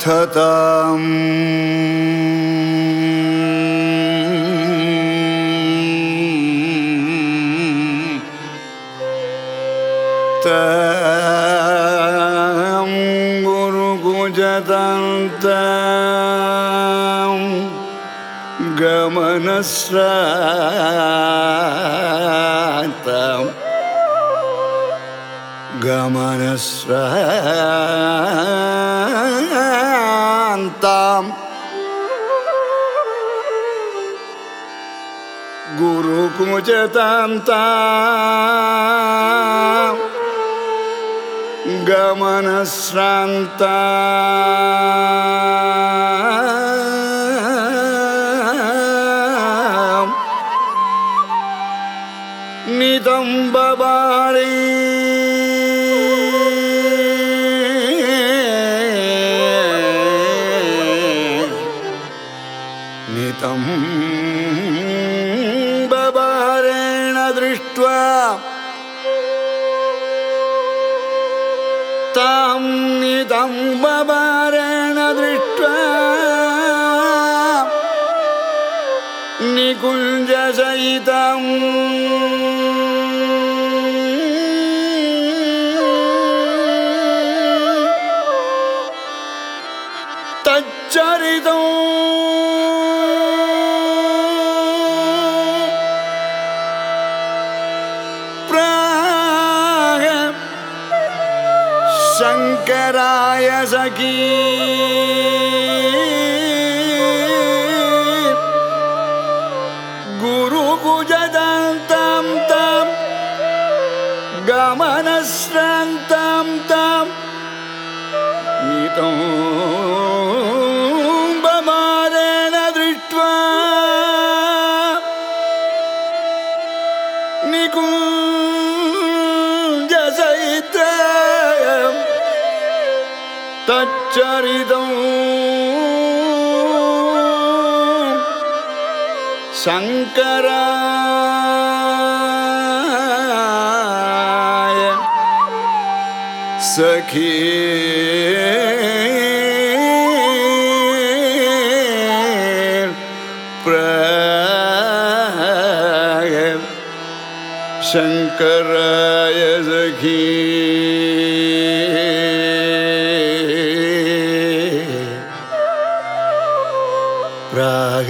अथताम् गुरुकुजदन्त Guru, Guruku mucetanta Gamana sranta Nidam babari. बबारेण दृष्ट्वा तां नितं बबारेण दृष्ट्वा निकुञ्जसहितम् शङ्कराय सखी। गुरुकुजदन्तं तं गमनश्रान्तं तं नीतं बमारेण दृष्ट्वा निकुञ्जसहित तच्चरितम् शङ्कराय सखी। शङ्कराय सखी Ah